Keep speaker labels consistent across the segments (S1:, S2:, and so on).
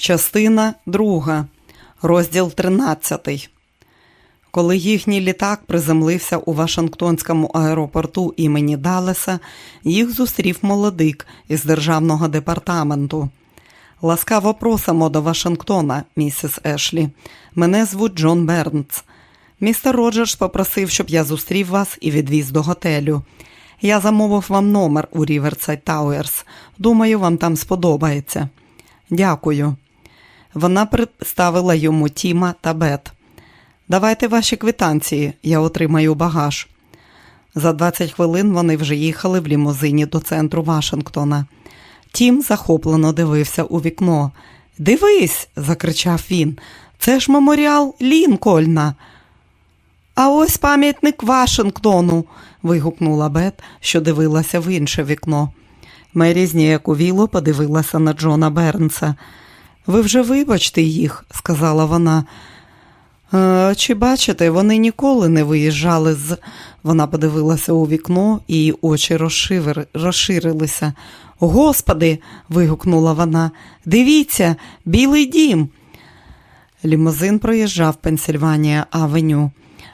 S1: Частина 2, розділ 13. Коли їхній літак приземлився у Вашингтонському аеропорту імені Далеса, їх зустрів молодик із державного департаменту. Ласкаво просимо до Вашингтона, місіс Ешлі. Мене звуть Джон Бернц. Містер Роджерс попросив, щоб я зустрів вас і відвіз до готелю. Я замовив вам номер у Ріверсайд Тауерс. Думаю, вам там сподобається. Дякую. Вона представила йому Тіма та Бет. Давайте ваші квитанції, я отримаю багаж. За 20 хвилин вони вже їхали в лімузині до центру Вашингтона. Тім захоплено дивився у вікно. Дивись, закричав він. Це ж меморіал Лінкольна. А ось пам'ятник Вашингтону. вигукнула Бет, що дивилася в інше вікно. Мері зніяковіло подивилася на Джона Бернса. Ви вже вибачте їх, сказала вона. «Е, чи бачите, вони ніколи не виїжджали з. Вона подивилася у вікно, і її очі розшивер... розширилися. Господи, вигукнула вона, дивіться, білий дім. Лімузин проїжджав Пенсільванія Авеню.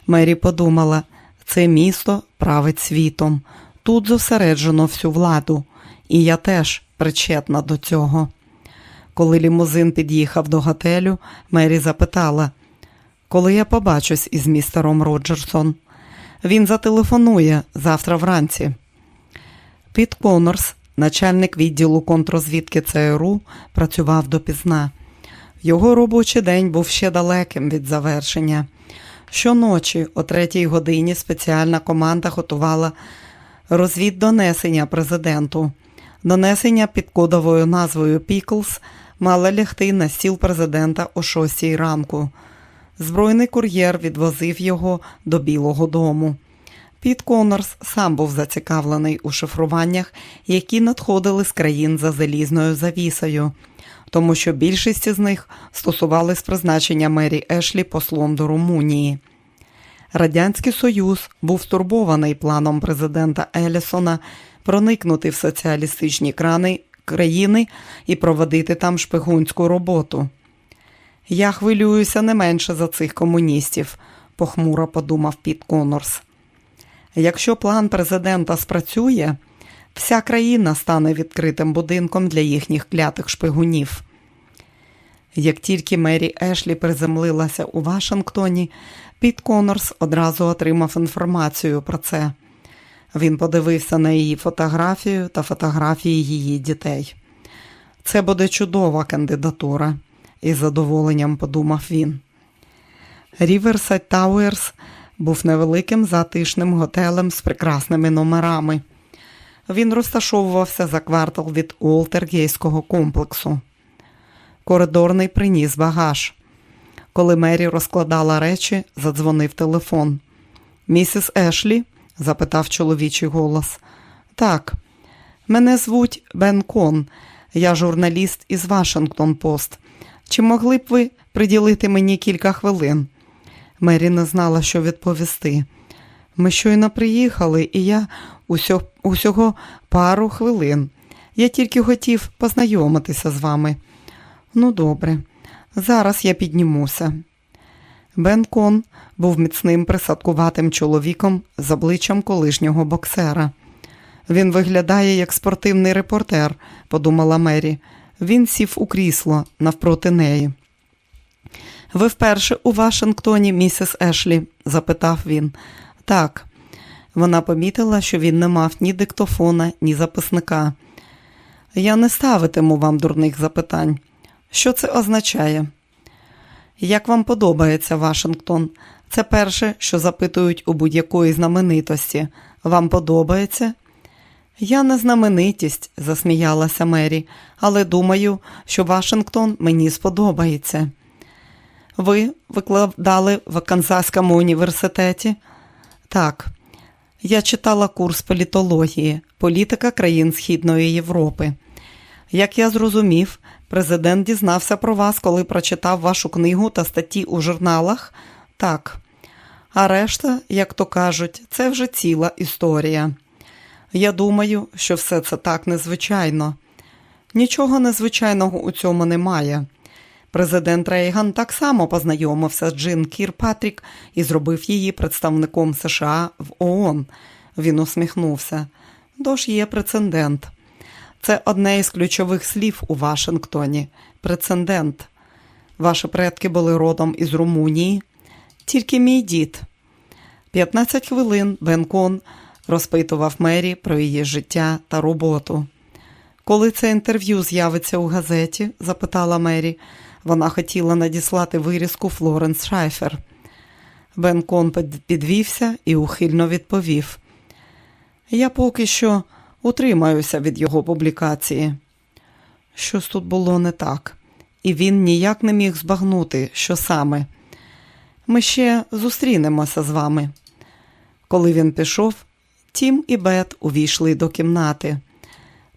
S1: Мері подумала, це місто править світом. Тут зосереджено всю владу, і я теж причетна до цього. Коли лімузин під'їхав до готелю, Мері запитала, коли я побачусь із містером Роджерсон. Він зателефонує завтра вранці. Піт Конорс, начальник відділу контрозвідки ЦРУ, працював допізна. Його робочий день був ще далеким від завершення. Щоночі, о третій годині, спеціальна команда готувала розвіддонесення президенту. Донесення під кодовою назвою Піклс мало лягти на стіл президента о шостій ранку. Збройний кур'єр відвозив його до Білого дому. Піт Конорс сам був зацікавлений у шифруваннях, які надходили з країн за залізною завісою, тому що більшість з них стосувались призначення Мері Ешлі послом до Румунії. Радянський Союз був стурбований планом президента Елісона проникнути в соціалістичні крани країни і проводити там шпигунську роботу. Я хвилююся не менше за цих комуністів, похмуро подумав Піт Конорс. Якщо план президента спрацює, вся країна стане відкритим будинком для їхніх клятих шпигунів. Як тільки Мері Ешлі приземлилася у Вашингтоні, Піт Конорс одразу отримав інформацію про це. Він подивився на її фотографію та фотографії її дітей. Це буде чудова кандидатура, із задоволенням подумав він. Ріверсайд Тауерс був невеликим затишним готелем з прекрасними номерами. Він розташовувався за квартал від Уолтергейського комплексу. Коридорний приніс багаж. Коли Мері розкладала речі, задзвонив телефон. Місіс Ешлі? Запитав чоловічий голос. Так, мене звуть Бен Кон, я журналіст із Вашингтон Пост. Чи могли б ви приділити мені кілька хвилин? Мері не знала, що відповісти. Ми щойно приїхали, і я усього, усього пару хвилин. Я тільки хотів познайомитися з вами. Ну, добре, зараз я піднімуся. Бен Кон був міцним присадкуватим чоловіком з обличчям колишнього боксера. Він виглядає як спортивний репортер, подумала Мері. Він сів у крісло навпроти неї. Ви вперше у Вашингтоні, місіс Ешлі? запитав він. Так. Вона помітила, що він не мав ні диктофона, ні записника. Я не ставитиму вам дурних запитань. Що це означає? Як вам подобається Вашингтон? Це перше, що запитують у будь-якої знаменитості. Вам подобається? Я не знаменитість, засміялася Мері, але думаю, що Вашингтон мені сподобається. Ви викладали в Канзаському університеті? Так, я читала курс політології, політика країн Східної Європи. Як я зрозумів, президент дізнався про вас, коли прочитав вашу книгу та статті у журналах? Так. А решта, як то кажуть, це вже ціла історія. Я думаю, що все це так незвичайно. Нічого незвичайного у цьому немає. Президент Рейган так само познайомився з Джин Кірпатрік і зробив її представником США в ООН. Він усміхнувся. Тож є прецедент. Це одне із ключових слів у Вашингтоні. Прецедент. Ваші предки були родом із Румунії, тільки мій дід. 15 хвилин Бенкон розпитував Мері про її життя та роботу. Коли це інтерв'ю з'явиться у газеті? запитала Мері. Вона хотіла надіслати вирізку Флоренс Шайфер. Бенкон підвівся і ухильно відповів: Я поки що утримаюся від його публікації. Щось тут було не так, і він ніяк не міг збагнути, що саме. Ми ще зустрінемося з вами. Коли він пішов, Тім і Бет увійшли до кімнати.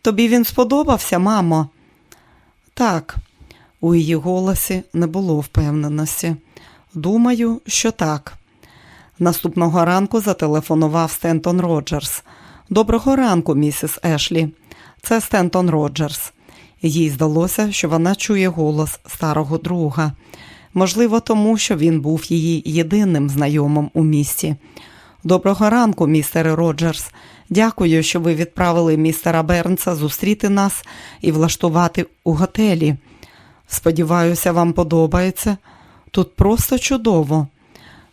S1: Тобі він сподобався, мамо? Так, у її голосі не було впевненості. Думаю, що так. Наступного ранку зателефонував Стентон Роджерс. Доброго ранку, місіс Ешлі. Це Стентон Роджерс. Їй здалося, що вона чує голос старого друга. Можливо, тому що він був її єдиним знайомим у місті. Доброго ранку, містере Роджерс. Дякую, що ви відправили містера Бернса зустріти нас і влаштувати у готелі. Сподіваюся, вам подобається. Тут просто чудово.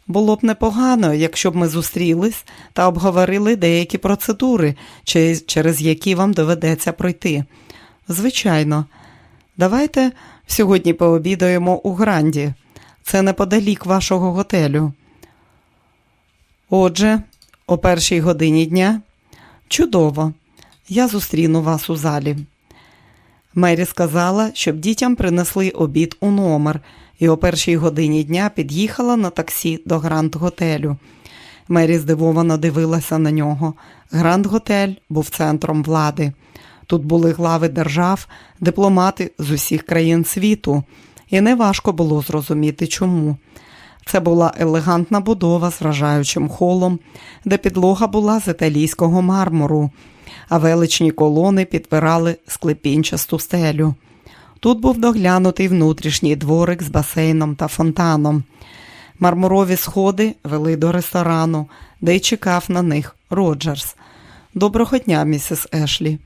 S1: Було б непогано, якщо б ми зустрілись та обговорили деякі процедури, через які вам доведеться пройти. Звичайно, давайте сьогодні пообідаємо у Гранді. Це неподалік вашого готелю. Отже, о першій годині дня чудово, я зустріну вас у залі. Мері сказала, щоб дітям принесли обід у номер, і о першій годині дня під'їхала на таксі до Гранд Готелю. Мері здивовано дивилася на нього. Гранд Готель був центром влади. Тут були глави держав, дипломати з усіх країн світу, і неважко було зрозуміти чому. Це була елегантна будова з вражаючим холом, де підлога була з італійського мармуру, а величні колони підпирали склепінчасту стелю. Тут був доглянутий внутрішній дворик з басейном та фонтаном. Мармурові сходи вели до ресторану, де й чекав на них Роджерс. Доброго дня, місіс Ешлі.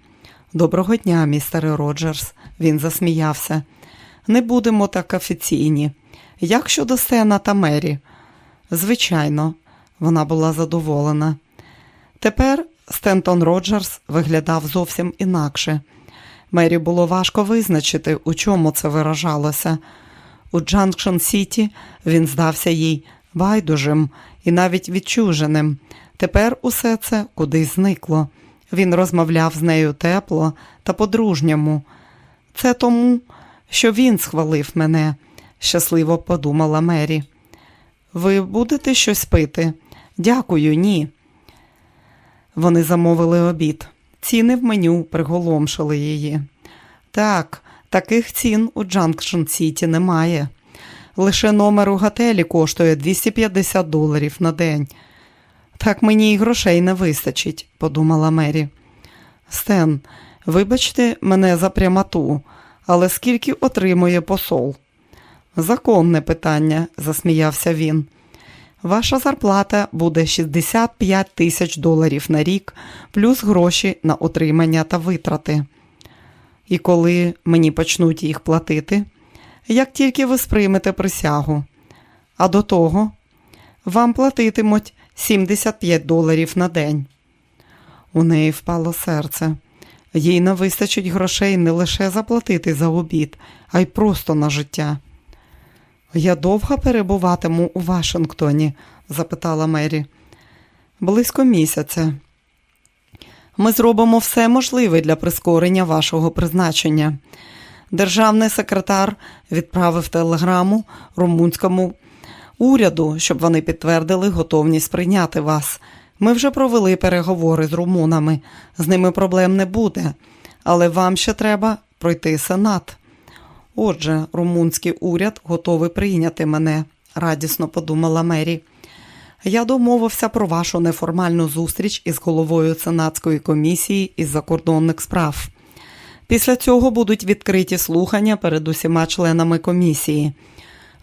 S1: Доброго дня, містере Роджерс. Він засміявся. Не будемо так офіційні. Як щодо Сена та Мері? Звичайно, вона була задоволена. Тепер Стентон Роджерс виглядав зовсім інакше. Мері було важко визначити, у чому це виражалося. У Джанкшн Сіті він здався їй байдужим і навіть відчуженим. Тепер усе це кудись зникло. Він розмовляв з нею тепло та по-дружньому. Це тому, що він схвалив мене щасливо подумала Мері. Ви будете щось пити? Дякую, ні. Вони замовили обід. Ціни в меню приголомшили її. Так, таких цін у Джанкшн Сіті немає. Лише номер у готелі коштує 250 доларів на день. Так мені і грошей не вистачить, подумала Мері. Стен, вибачте мене за прямоту, але скільки отримує посол? Законне питання, засміявся він. Ваша зарплата буде 65 тисяч доларів на рік, плюс гроші на утримання та витрати. І коли мені почнуть їх платити, як тільки ви сприймете присягу. А до того вам платитимуть 75 доларів на день. У неї впало серце. Їй не вистачить грошей не лише заплатити за обід, а й просто на життя. Я довго перебуватиму у Вашингтоні? запитала Мері. Близько місяця. Ми зробимо все можливе для прискорення вашого призначення. Державний секретар відправив телеграму румунському уряду, щоб вони підтвердили готовність прийняти вас. Ми вже провели переговори з румунами, з ними проблем не буде, але вам ще треба пройти сенат. Отже, румунський уряд готовий прийняти мене, радісно подумала Мері. Я домовився про вашу неформальну зустріч із головою Сенатської комісії із закордонних справ. Після цього будуть відкриті слухання перед усіма членами комісії.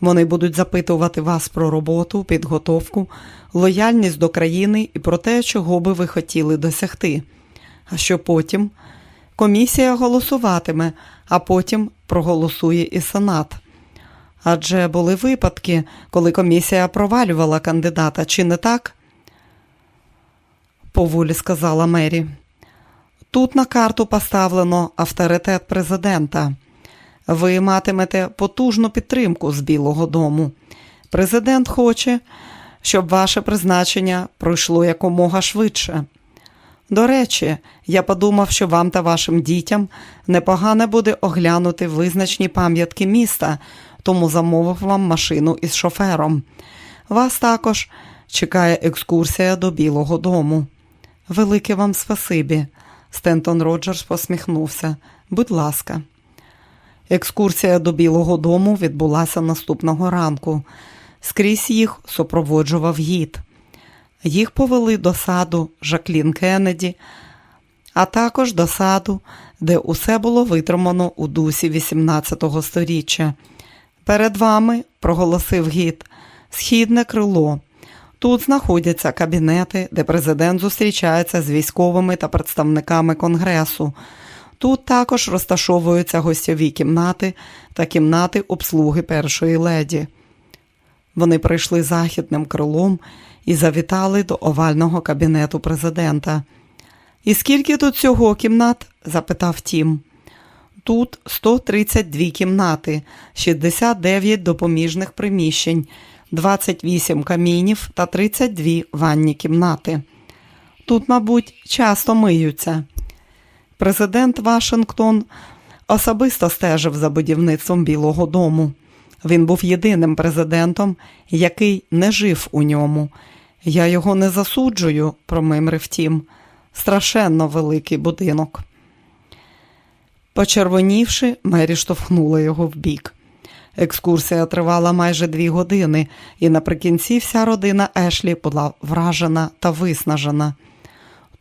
S1: Вони будуть запитувати вас про роботу, підготовку, лояльність до країни і про те, чого би ви хотіли досягти. А що потім? Комісія голосуватиме, а потім проголосує і Сенат. Адже були випадки, коли комісія провалювала кандидата, чи не так? Поволі сказала Мері. Тут на карту поставлено авторитет президента. Ви матимете потужну підтримку з Білого Дому. Президент хоче, щоб ваше призначення пройшло якомога швидше. До речі, я подумав, що вам та вашим дітям непогано буде оглянути визначні пам'ятки міста, тому замовив вам машину із шофером. Вас також чекає екскурсія до Білого Дому. Велике вам спасибі. Стентон Роджерс посміхнувся. Будь ласка. Екскурсія до Білого Дому відбулася наступного ранку. Скрізь їх супроводжував гід. Їх повели до саду Жаклін Кеннеді, а також до саду, де усе було витримано у дусі 18-го сторіччя. Перед вами, проголосив гід, східне крило. Тут знаходяться кабінети, де президент зустрічається з військовими та представниками конгресу. Тут також розташовуються гостьові кімнати та кімнати обслуги першої леді. Вони прийшли західним крилом і завітали до овального кабінету президента. І скільки тут цього кімнат? запитав Тім. Тут 132 кімнати, 69 допоміжних приміщень, 28 камінів та 32 ванні кімнати. Тут, мабуть, часто миються. Президент Вашингтон особисто стежив за будівництвом Білого дому. Він був єдиним президентом, який не жив у ньому. Я його не засуджую, промимрив Тім. Страшенно великий будинок. Почервонівши, Мері штовхнула його вбік. Екскурсія тривала майже дві години, і наприкінці вся родина Ешлі була вражена та виснажена.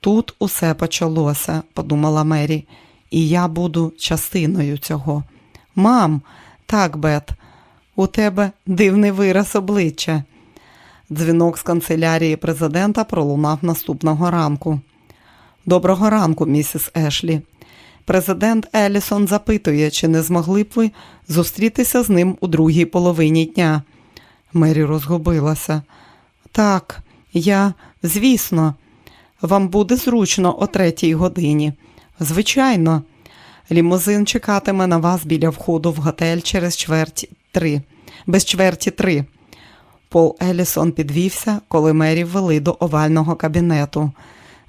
S1: Тут усе почалося, подумала Мері, і я буду частиною цього. Мам, так, Бет, у тебе дивний вираз обличчя. Дзвінок з канцелярії президента пролунав наступного ранку. Доброго ранку, місіс Ешлі. Президент Елісон запитує, чи не змогли б ви зустрітися з ним у другій половині дня. Мері розгубилася. Так, я, звісно, вам буде зручно о третій годині. Звичайно, лімузин чекатиме на вас біля входу в готель через чверть три, без чверті три. Пол Елісон підвівся, коли Мері ввели до овального кабінету.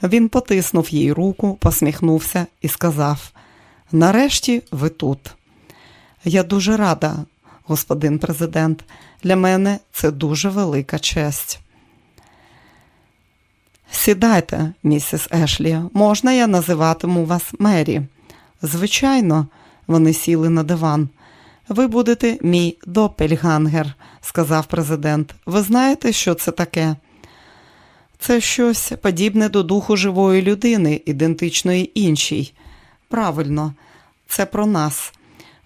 S1: Він потиснув їй руку, посміхнувся і сказав: Нарешті ви тут. Я дуже рада, господин президент. Для мене це дуже велика честь. Сідайте, місіс Ешлі, можна я називатиму вас Мері? Звичайно, вони сіли на диван. Ви будете мій допельгангер, сказав президент. Ви знаєте, що це таке? Це щось подібне до духу живої людини, ідентичної іншій. Правильно, це про нас.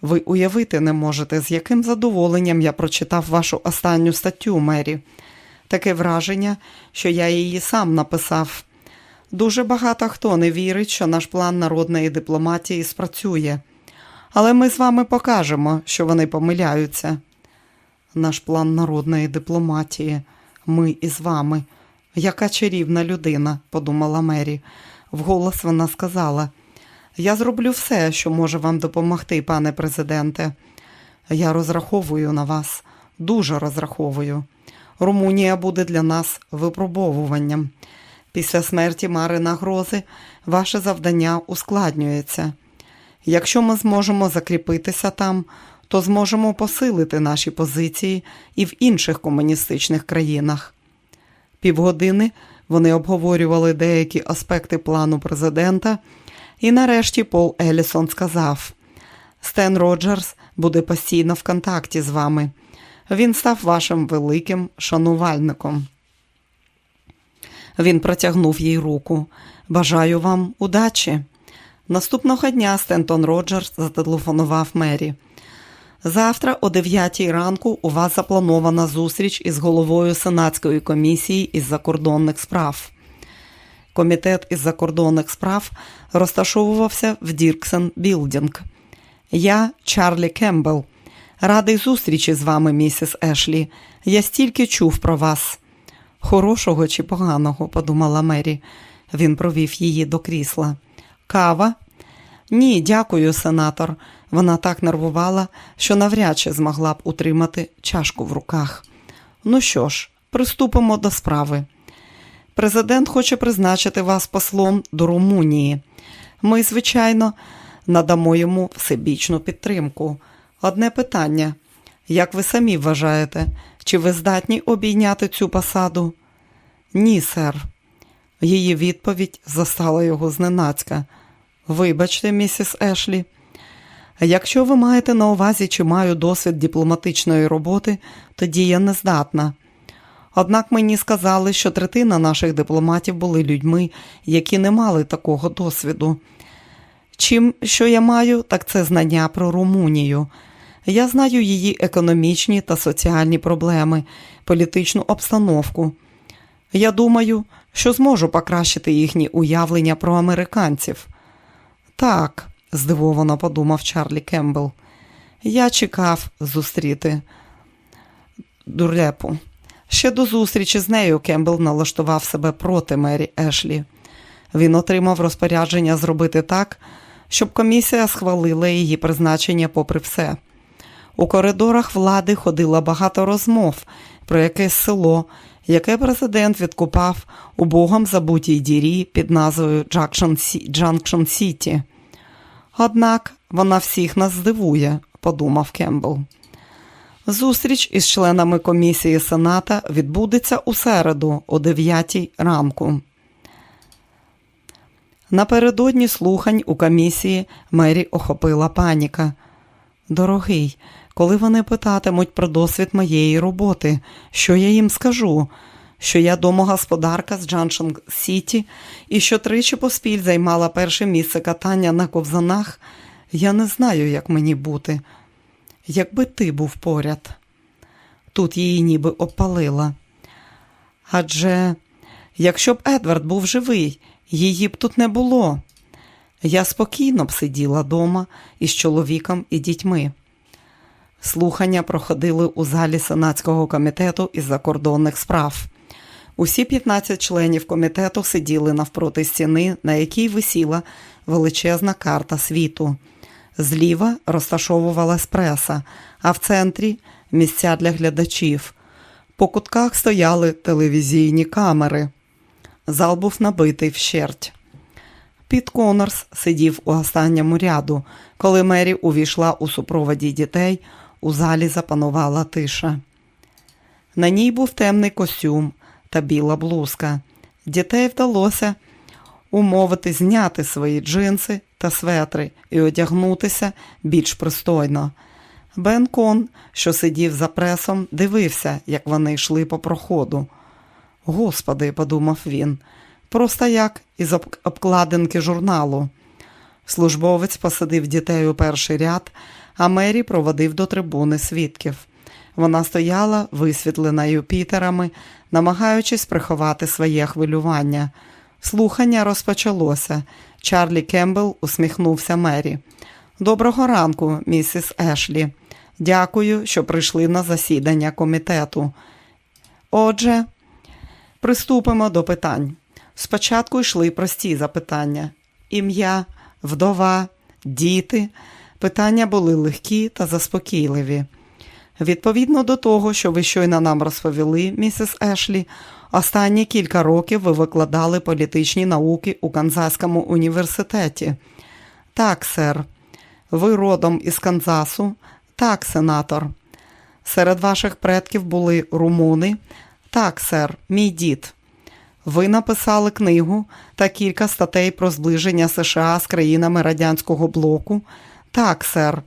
S1: Ви уявити не можете, з яким задоволенням я прочитав вашу останню статтю, Мері. Таке враження, що я її сам написав. Дуже багато хто не вірить, що наш план народної дипломатії спрацює. Але ми з вами покажемо, що вони помиляються. Наш план народної дипломатії, ми із вами. Яка чарівна людина, подумала Мері. Вголос вона сказала: Я зроблю все, що може вам допомогти, пане президенте. Я розраховую на вас, дуже розраховую. Румунія буде для нас випробовуванням. Після смерті Марина Грози ваше завдання ускладнюється. Якщо ми зможемо закріпитися там, то зможемо посилити наші позиції і в інших комуністичних країнах. Півгодини вони обговорювали деякі аспекти плану президента, і нарешті Пол Елісон сказав: Стен Роджерс буде постійно в контакті з вами. Він став вашим великим шанувальником. Він протягнув їй руку. Бажаю вам удачі. Наступного дня Стентон Роджерс зателефонував Мері. Завтра, о 9 ранку, у вас запланована зустріч із головою Сенатської комісії із закордонних справ. Комітет із закордонних справ розташовувався в Дірксен Білдінг. Я Чарлі Кембл. Радий зустрічі з вами, місіс Ешлі. Я стільки чув про вас. Хорошого чи поганого, подумала Мері. Він провів її до крісла. Кава? Ні, дякую, сенатор. Вона так нервувала, що навряд чи змогла б утримати чашку в руках. Ну що ж, приступимо до справи. Президент хоче призначити вас послом до Румунії. Ми, звичайно, надамо йому всебічну підтримку. Одне питання: як ви самі вважаєте, чи ви здатні обійняти цю посаду? Ні, сер. Її відповідь застала його зненацька. Вибачте, місіс Ешлі. Якщо ви маєте на увазі, чи маю досвід дипломатичної роботи, тоді я не здатна. Однак мені сказали, що третина наших дипломатів були людьми, які не мали такого досвіду. Чим що я маю, так це знання про Румунію. Я знаю її економічні та соціальні проблеми, політичну обстановку. Я думаю, що зможу покращити їхні уявлення про американців. Так, здивовано подумав Чарлі Кембл. Я чекав зустріти дурепу. Ще до зустрічі з нею Кембл налаштував себе проти Мері Ешлі. Він отримав розпорядження зробити так, щоб комісія схвалила її призначення попри все. У коридорах влади ходило багато розмов про якесь село, яке президент відкупав у богом забутій дірі під назвою Джанкшн Сіті. Однак вона всіх нас здивує, подумав Кембл. Зустріч із членами комісії Сената відбудеться у середу о 9 ранку. Напередодні слухань у комісії Мері охопила паніка. Дорогий, коли вони питатимуть про досвід моєї роботи, що я їм скажу? Що я домогосподарка з Джаншн Сіті і що тричі поспіль займала перше місце катання на ковзанах, я не знаю, як мені бути. Якби ти був поряд, тут її ніби опалила. Адже якщо б Едвард був живий, її б тут не було. Я спокійно б сиділа дома із чоловіком і дітьми. Слухання проходили у залі Сенатського комітету із закордонних справ. Усі 15 членів комітету сиділи навпроти стіни, на якій висіла величезна карта світу. Зліва розташовувалась преса, а в центрі місця для глядачів. По кутках стояли телевізійні камери. Зал був набитий вщерть. Піт Конорс сидів у останньому ряду. Коли Мері увійшла у супроводі дітей, у залі запанувала тиша. На ній був темний костюм та біла блузка. Дітей вдалося умовити зняти свої джинси та светри і одягнутися більш пристойно. Бен Кон, що сидів за пресом, дивився, як вони йшли по проходу. Господи, подумав він, просто як із обкладинки журналу. Службовець посадив дітей у перший ряд, а Мері проводив до трибуни свідків. Вона стояла, висвітлена Юпітерами, намагаючись приховати своє хвилювання. Слухання розпочалося. Чарлі Кембл усміхнувся Мері. Доброго ранку, місіс Ешлі. Дякую, що прийшли на засідання комітету. Отже, приступимо до питань. Спочатку йшли прості запитання: ім'я, вдова, діти. Питання були легкі та заспокійливі. Відповідно до того, що ви щойно нам розповіли, місіс Ешлі, останні кілька років ви викладали політичні науки у Канзаському університеті. Так, сер, ви родом із Канзасу? Так, сенатор. Серед ваших предків були румуни? Так, сер, мій дід. Ви написали книгу та кілька статей про зближення США з країнами радянського блоку? Так, сер.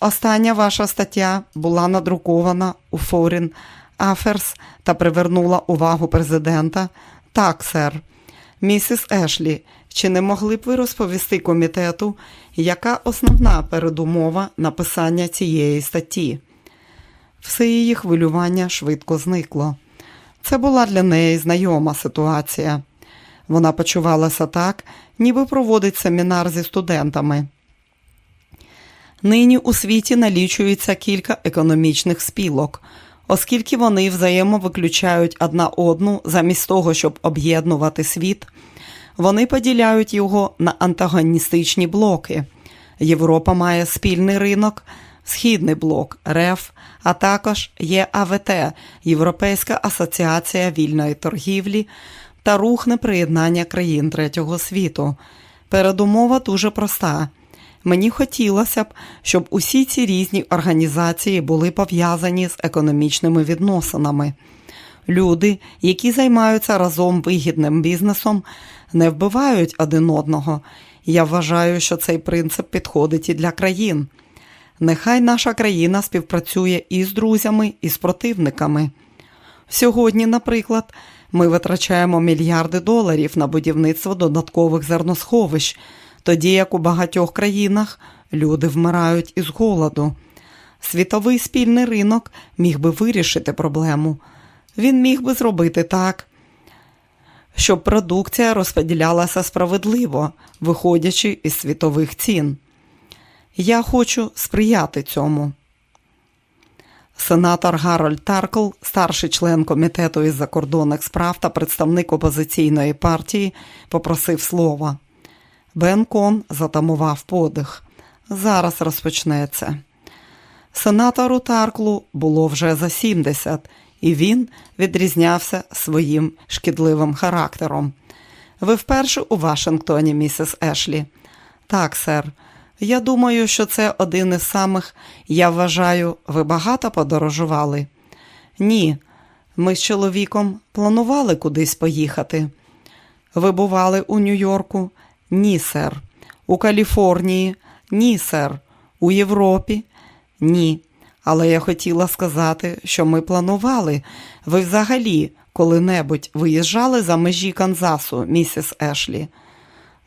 S1: Остання ваша стаття була надрукована у Foreign Affairs та привернула увагу президента. Так, сер. Місіс Ешлі, чи не могли б ви розповісти комітету, яка основна передумова написання цієї статті? Все її хвилювання швидко зникло. Це була для неї знайома ситуація. Вона почувалася так, ніби проводить семінар зі студентами. Нині у світі налічується кілька економічних спілок, оскільки вони взаємовиключають одна одну замість того, щоб об'єднувати світ, вони поділяють його на антагоністичні блоки. Європа має спільний ринок, Східний блок РЕФ, а також ЄАВТ Європейська асоціація вільної торгівлі та рух неприєднання країн третього світу. Передумова дуже проста. Мені хотілося б, щоб усі ці різні організації були пов'язані з економічними відносинами. Люди, які займаються разом вигідним бізнесом, не вбивають один одного. Я вважаю, що цей принцип підходить і для країн. Нехай наша країна співпрацює і з друзями, і з противниками. Сьогодні, наприклад, ми витрачаємо мільярди доларів на будівництво додаткових зерносховищ, тоді як у багатьох країнах люди вмирають із голоду. Світовий спільний ринок міг би вирішити проблему. Він міг би зробити так, щоб продукція розподілялася справедливо, виходячи із світових цін. Я хочу сприяти цьому. Сенатор Гарольд Таркл, старший член комітету із закордонних справ та представник опозиційної партії, попросив слова. Бен Кон затамував подих. Зараз розпочнеться. Сенатору Тарклу було вже за 70, і він відрізнявся своїм шкідливим характером. Ви вперше у Вашингтоні, місіс Ешлі? Так, сер. Я думаю, що це один із самих, я вважаю, ви багато подорожували? Ні, ми з чоловіком планували кудись поїхати. Ви бували у Нью-Йорку? Ні, сер. У Каліфорнії? Ні, сер. У Європі? Ні. Але я хотіла сказати, що ми планували. Ви взагалі коли-небудь виїжджали за межі Канзасу, місіс Ешлі?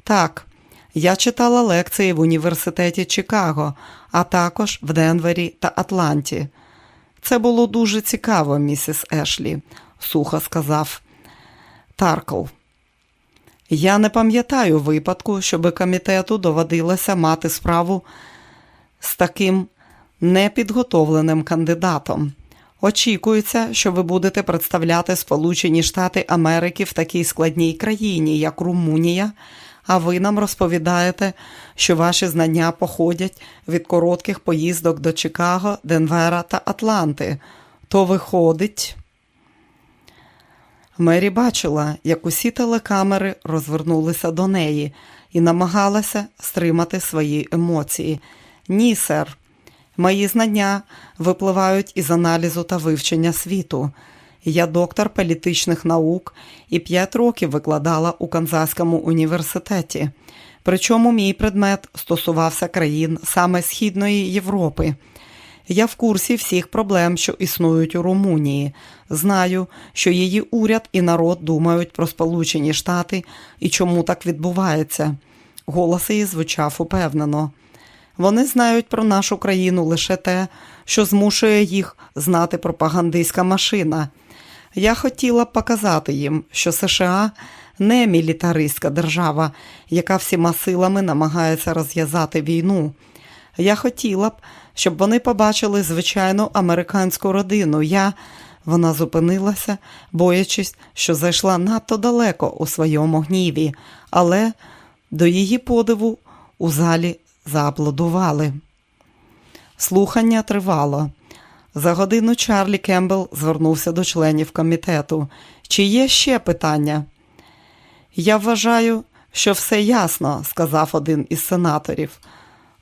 S1: Так. Я читала лекції в університеті Чикаго, а також в Денвері та Атланті. Це було дуже цікаво, місіс Ешлі, сухо сказав Таркл. Я не пам'ятаю випадку, щоби комітету доводилося мати справу з таким непідготовленим кандидатом. Очікується, що ви будете представляти Сполучені Штати Америки в такій складній країні, як Румунія а ви нам розповідаєте, що ваші знання походять від коротких поїздок до Чикаго, Денвера та Атланти. То виходить. Мері бачила, як усі телекамери розвернулися до неї і намагалася стримати свої емоції. Ні, сер, мої знання випливають із аналізу та вивчення світу. Я доктор політичних наук і п'ять років викладала у Канзаському університеті. Причому мій предмет стосувався країн саме Східної Європи. Я в курсі всіх проблем, що існують у Румунії. Знаю, що її уряд і народ думають про Сполучені Штати і чому так відбувається. Голос її звучав упевнено. Вони знають про нашу країну лише те, що змушує їх знати пропагандистська машина. Я хотіла б показати їм, що США не мілітаристська держава, яка всіма силами намагається розв'язати війну. Я хотіла б, щоб вони побачили звичайну американську родину. Я вона зупинилася, боячись, що зайшла надто далеко у своєму гніві, але до її подиву у залі зааплодували. Слухання тривало. За годину Чарлі Кембл звернувся до членів комітету. Чи є ще питання? Я вважаю, що все ясно, сказав один із сенаторів.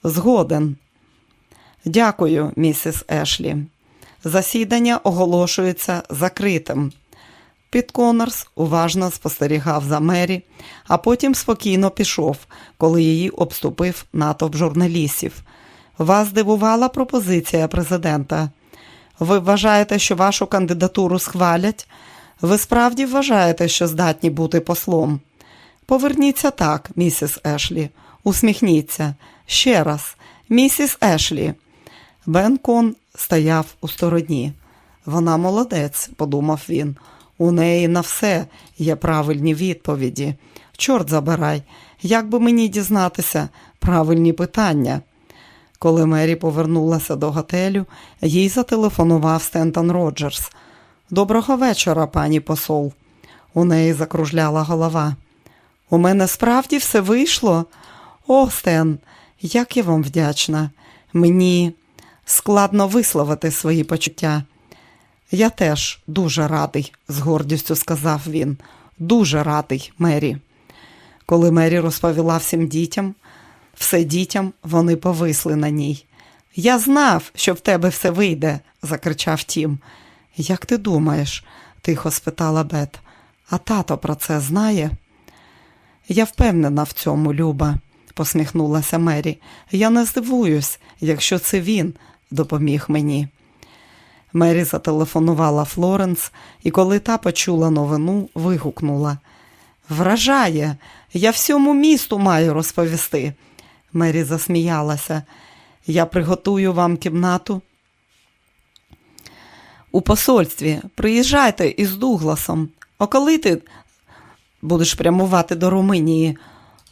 S1: Згоден. Дякую, місіс Ешлі. Засідання оголошується закритим. Піт Конорс уважно спостерігав за Мері, а потім спокійно пішов, коли її обступив натовп журналістів. Вас здивувала пропозиція президента? Ви вважаєте, що вашу кандидатуру схвалять? Ви справді вважаєте, що здатні бути послом? Поверніться так, місіс Ешлі. Усміхніться. Ще раз, місіс Ешлі. Бен Кон стояв у стороні. Вона молодець, подумав він. У неї на все є правильні відповіді. Чорт забирай, як би мені дізнатися правильні питання. Коли Мері повернулася до готелю, їй зателефонував Стентон Роджерс. Доброго вечора, пані посол. У неї закружляла голова. У мене справді все вийшло. О, Стен, як я вам вдячна. Мені складно висловити свої почуття. Я теж дуже радий, з гордістю сказав він. Дуже радий, Мері. Коли Мері розповіла всім дітям, все дітям вони повисли на ній. Я знав, що в тебе все вийде, закричав Тім. Як ти думаєш? тихо спитала Бет. А тато про це знає? Я впевнена в цьому, Люба, посміхнулася Мері. Я не здивуюсь, якщо це він допоміг мені. Мері зателефонувала Флоренс, і коли та почула новину, вигукнула Вражає, я всьому місту маю розповісти. Мері засміялася. Я приготую вам кімнату. У посольстві приїжджайте із Дугласом. А коли ти будеш прямувати до Румунії?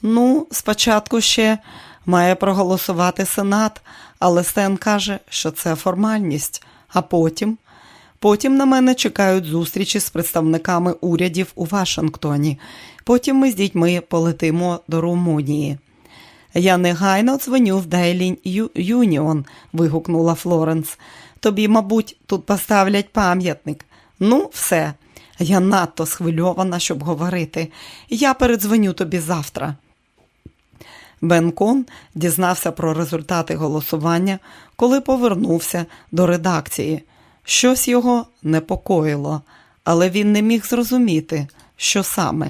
S1: Ну, спочатку ще має проголосувати Сенат, але Стен каже, що це формальність, а потім. Потім на мене чекають зустрічі з представниками урядів у Вашингтоні. Потім ми з дітьми полетимо до Румунії. Я негайно дзвоню в Дейлі Юніон, вигукнула Флоренс. Тобі, мабуть, тут поставлять пам'ятник. Ну, все. Я надто схвильована, щоб говорити. Я передзвоню тобі завтра. Бенкон дізнався про результати голосування, коли повернувся до редакції. Щось його непокоїло, але він не міг зрозуміти, що саме.